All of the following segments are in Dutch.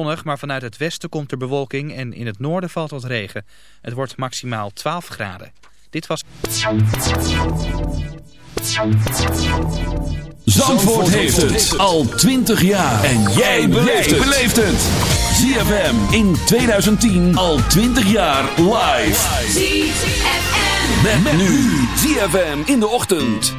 Zonnig, maar vanuit het westen komt er bewolking en in het noorden valt wat regen. Het wordt maximaal 12 graden. Dit was... Zandvoort, heeft het al 20 jaar. En jij beleeft het. ZFM in 2010 al 20 jaar live. ZFM. Met, nu. ZFM in de ochtend.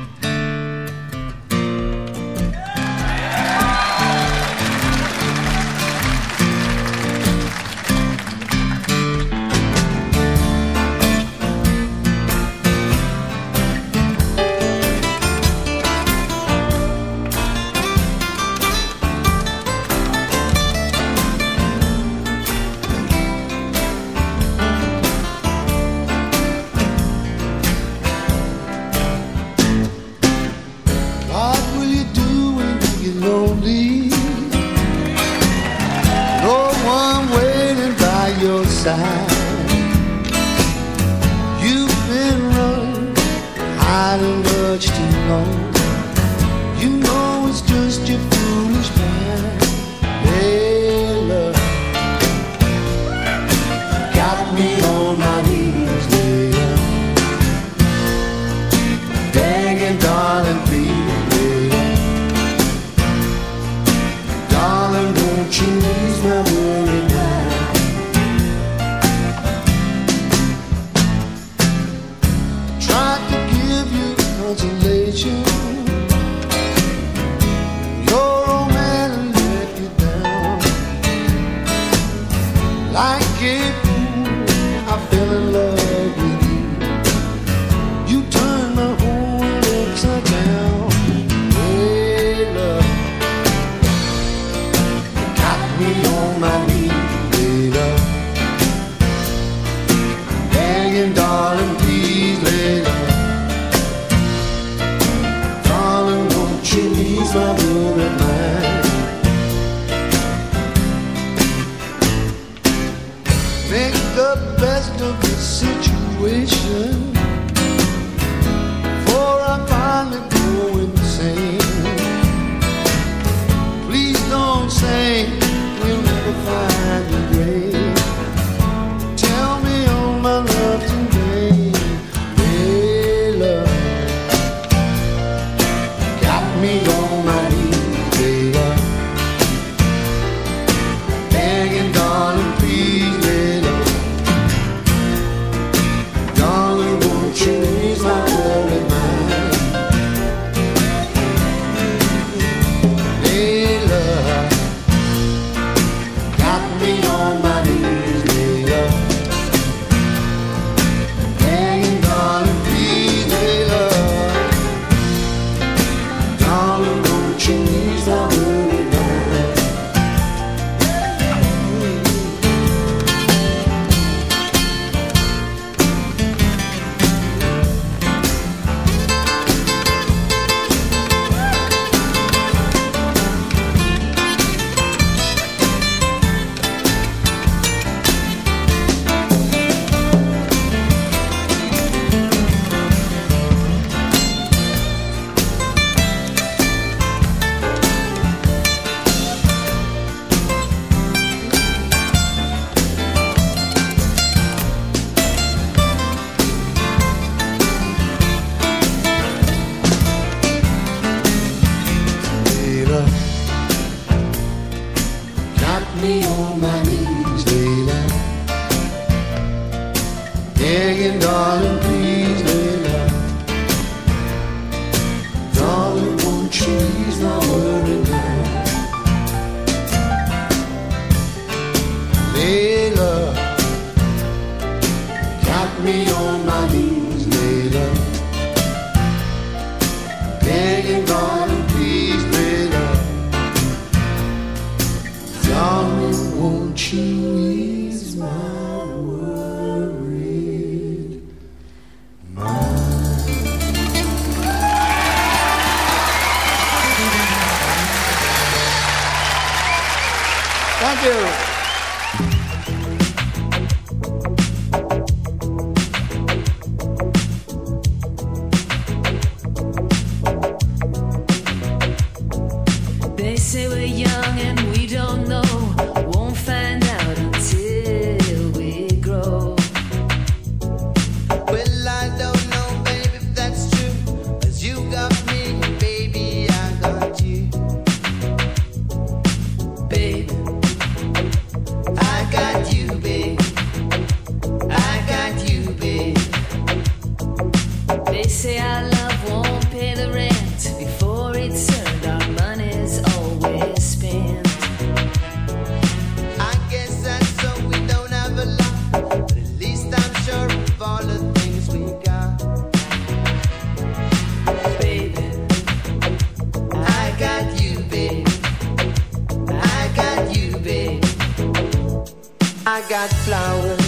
got flowers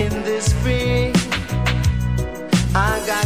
in the spring. I got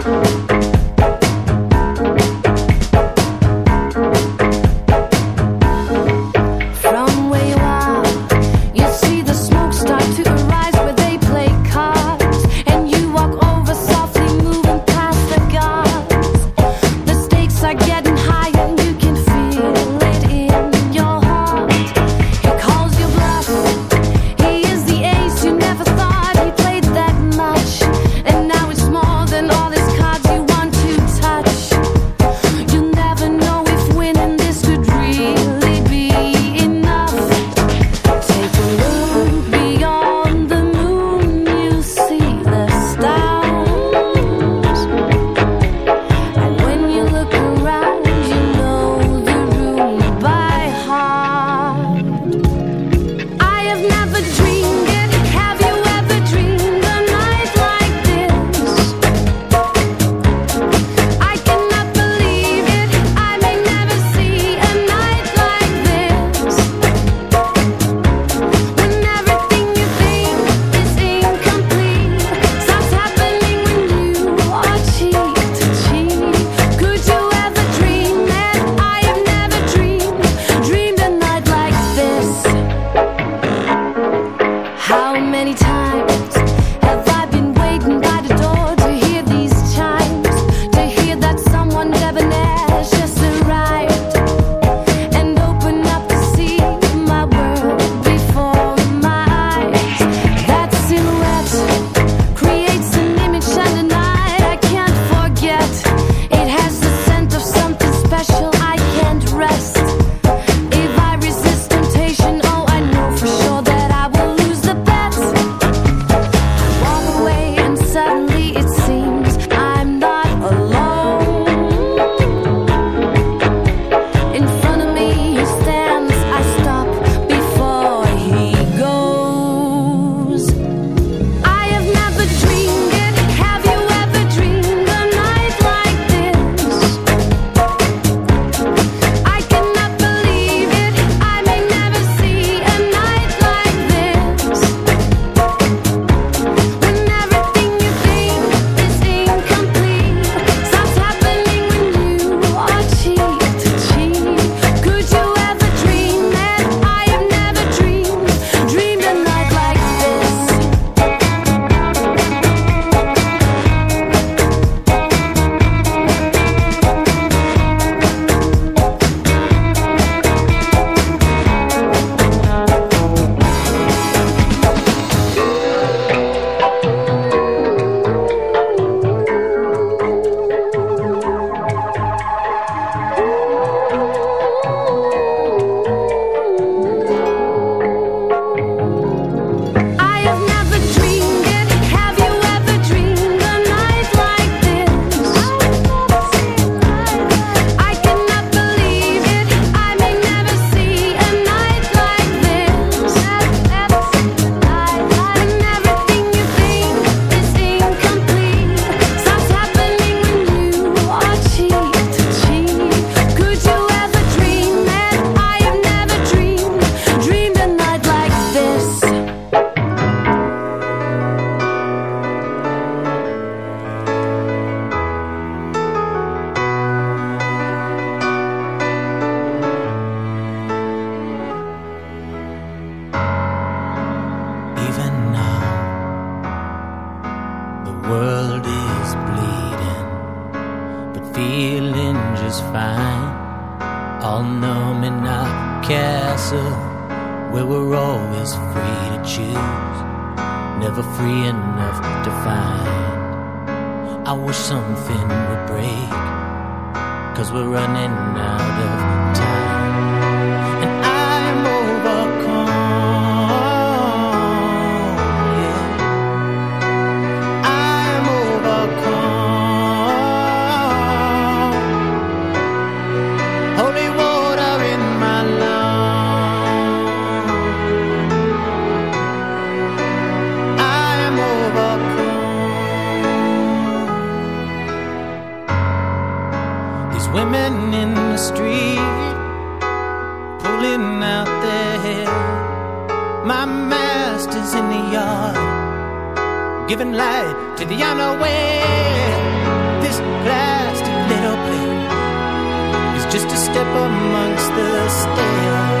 just a step amongst the stairs.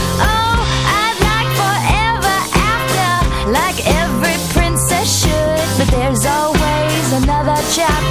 chapter.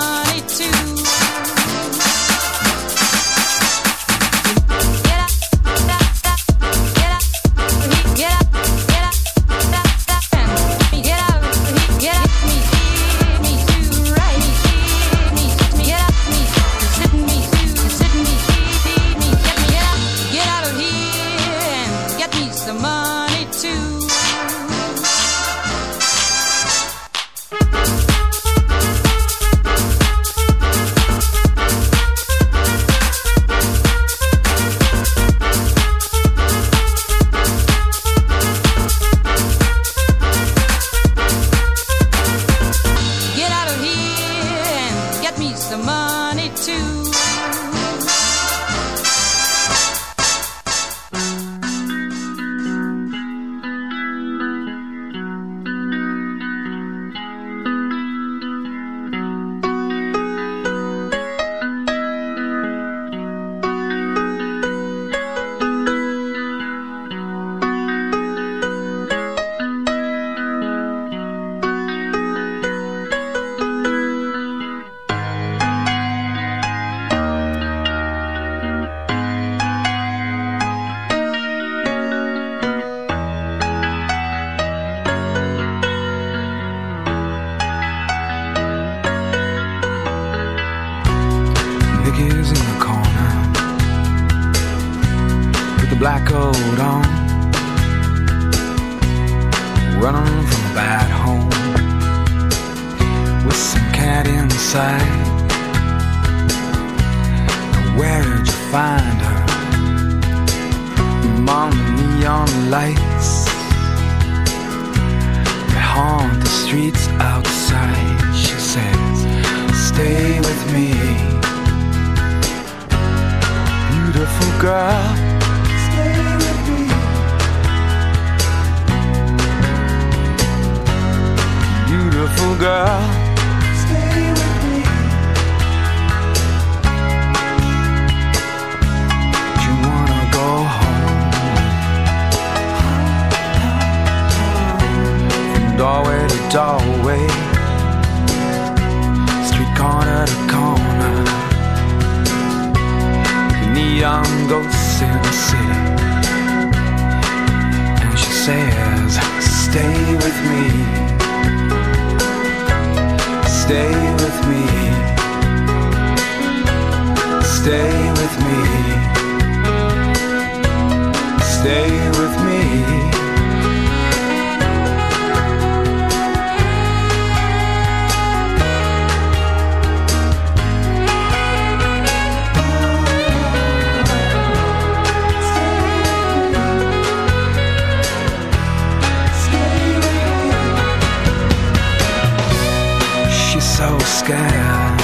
scared,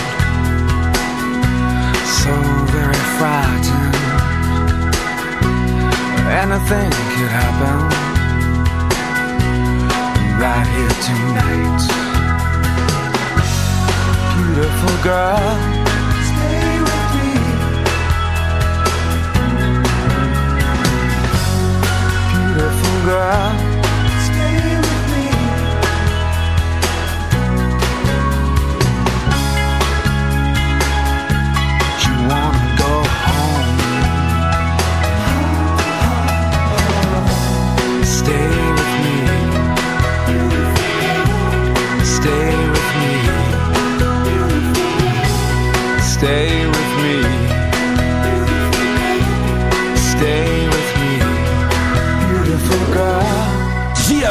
so very frightened. Anything could happen right here tonight. Beautiful girl, stay with me. Beautiful girl.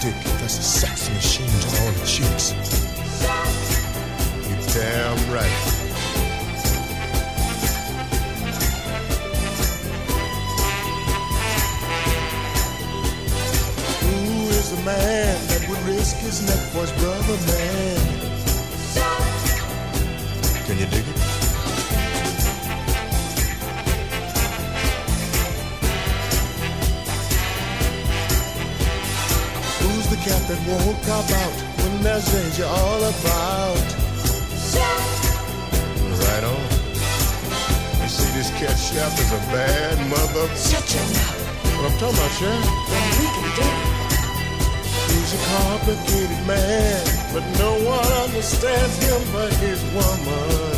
dick that's a sex machine to all the chicks. You're damn right. Who is the man that would risk his neck for his brother, man? that won't cop out when there's danger all about. Chef. Right on. You see, this cat chef is a bad mother. Shut your mouth. What I'm talking about, chef? Well, we can do it. He's a complicated man, but no one understands him but his woman.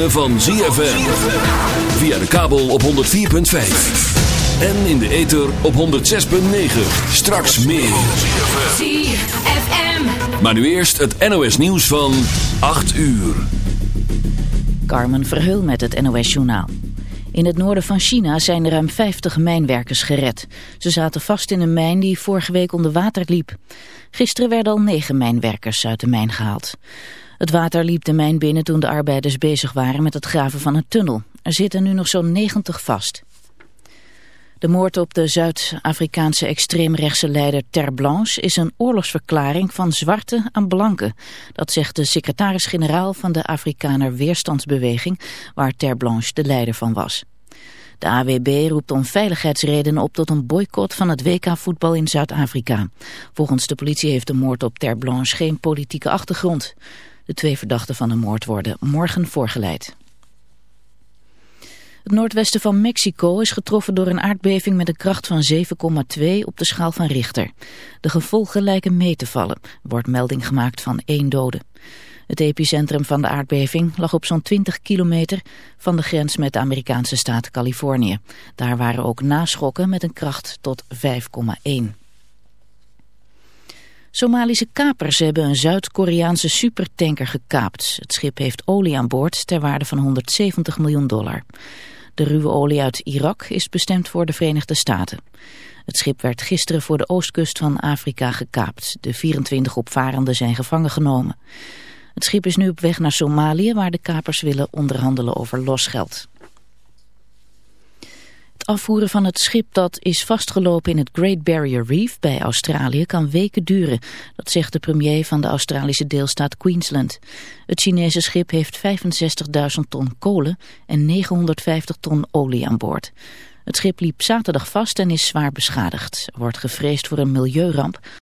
van ZFM. Via de kabel op 104.5. En in de ether op 106.9. Straks meer. ZFM. Maar nu eerst het NOS nieuws van 8 uur. Carmen Verheul met het NOS journaal. In het noorden van China zijn ruim 50 mijnwerkers gered. Ze zaten vast in een mijn die vorige week onder water liep. Gisteren werden al 9 mijnwerkers uit de mijn gehaald. Het water liep de mijn binnen toen de arbeiders bezig waren met het graven van een tunnel. Er zitten nu nog zo'n 90 vast. De moord op de Zuid-Afrikaanse extreemrechtse leider Terblanche Blanche is een oorlogsverklaring van zwarte aan blanke. Dat zegt de secretaris-generaal van de Afrikaner Weerstandsbeweging, waar Terblanche Blanche de leider van was. De AWB roept om veiligheidsredenen op tot een boycott van het WK-voetbal in Zuid-Afrika. Volgens de politie heeft de moord op Terblanche Blanche geen politieke achtergrond. De twee verdachten van de moord worden morgen voorgeleid. Het noordwesten van Mexico is getroffen door een aardbeving met een kracht van 7,2 op de schaal van Richter. De gevolgen lijken mee te vallen. wordt melding gemaakt van één dode. Het epicentrum van de aardbeving lag op zo'n 20 kilometer van de grens met de Amerikaanse staat Californië. Daar waren ook naschokken met een kracht tot 5,1. Somalische kapers hebben een Zuid-Koreaanse supertanker gekaapt. Het schip heeft olie aan boord ter waarde van 170 miljoen dollar. De ruwe olie uit Irak is bestemd voor de Verenigde Staten. Het schip werd gisteren voor de oostkust van Afrika gekaapt. De 24 opvarenden zijn gevangen genomen. Het schip is nu op weg naar Somalië waar de kapers willen onderhandelen over losgeld. Het afvoeren van het schip dat is vastgelopen in het Great Barrier Reef bij Australië kan weken duren. Dat zegt de premier van de Australische deelstaat Queensland. Het Chinese schip heeft 65.000 ton kolen en 950 ton olie aan boord. Het schip liep zaterdag vast en is zwaar beschadigd. Er wordt gevreesd voor een milieuramp.